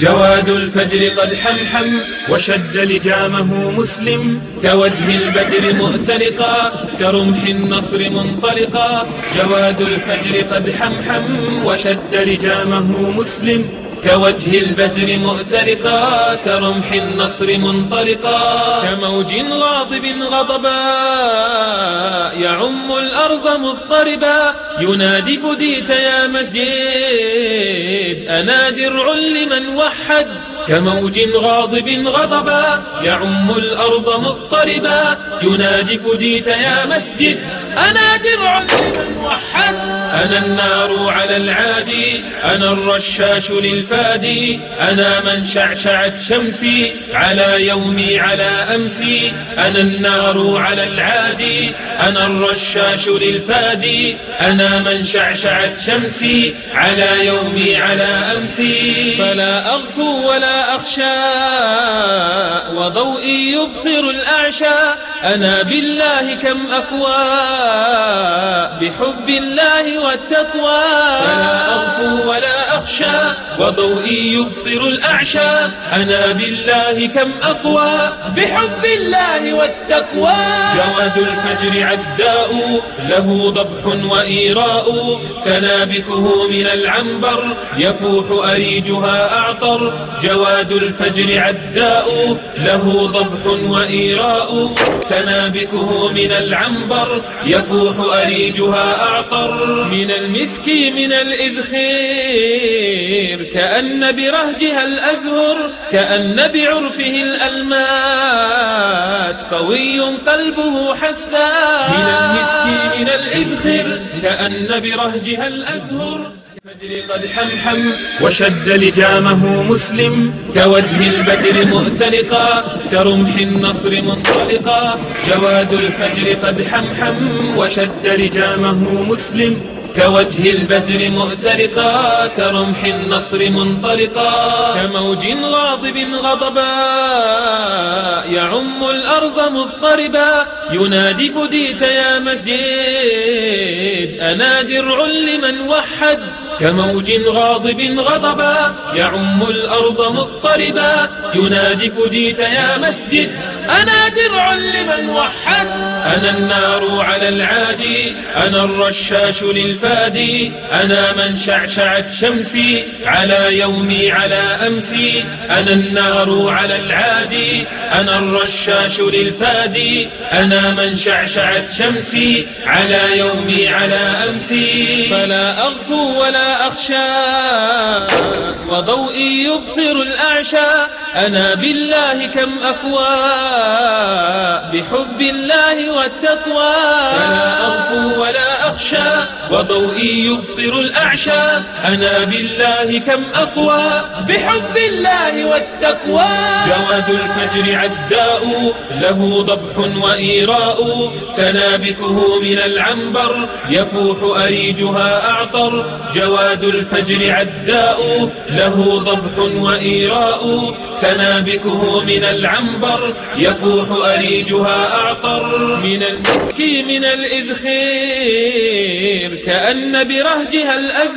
جواد الفجر قد حمحم وشد لجامه مسلم كوجه البدر مؤتلقا كرمح النصر منطلقا. جواد الفجر قد حمحم وشد لجامه مسلم كوجه البدر مؤتلقا كرمح النصر منطلقا. كموج غاضب غضبا يعم الأرض مضطربا. ينادي فديت يا مسجد أنا درع لمن وحد كموج غاضب غضبا يعم الأرض مضطربا ينادي فديت يا مسجد أنا درع لمن وحد. أنا النار على العادي أنا الرشاش للفادي أنا من شعشعت شمسي على يومي على أمسي أنا النار على العادي أنا الرشاش للفادي أنا من شعشعت شمسي على يومي على أمسي. فلا أغفو ولا أخشى وضوئي يبصر الأعشى أنا بالله كم أكوى بحب الله والتقوى. فلا أغفو ولا أخشى وضوئي يبصر الأعشى أنا بالله كم أقوى بحب الله والتقوى. جواد الفجر عداء له ضبح وإيراء. سنابكه من العنبر يفوح أريجها أعطر. جواد الفجر عداء له ضبح وإيراء. سنابكه من العنبر يفوح أريجها أعطر. من المسك من الإذخير. كأن برهجها الأزهر كأن بعرفه الألماس قوي قلبه حساس. من المسك من الإذخر كأن برهجها الأزهر. قد حمحم. وشد لجامه مسلم. كوجه البدر مؤتلقا. كرمح النصر منطلقا. جواد الفجر قد حمحم. وشد لجامه مسلم. كوجه البدر مؤتلقا كرمح النصر منطلقا. كموج غاضب غضبا يعم الأرض مضطربا. ينادي فديت يا مسجد أنا درع لمن وحد. كموج غاضب غضبا يعم الأرض مضطربا. ينادي فديت يا مسجد أنا درع لمن وحد. أنا النار على العادي أنا الرشاش للفادي أنا من شعشعت شمسي على يومي على أمسي. أنا النار على العادي أنا الرشاش للفادي أنا من شعشعت شمسي على يومي على أمسي. فلا أغفو ولا أخشى وضوئي يبصر الأعشى. أنا بالله كم أكوى بحب الله والتقوى. فلا أغفو ولا أخشى وضوئي يبصر الأعشى. أنا بالله كم أقوى بحب الله والتقوى. جواد الفجر عداء له ضبح وإيراء. سنابكه من العنبر يفوح أريجها أعطر. جواد الفجر عداء له ضبح وإيراء. سنابكه من العنبر يفوح أريجها أعطر. من المسك من الإذخير كأن برهجها الأزهر.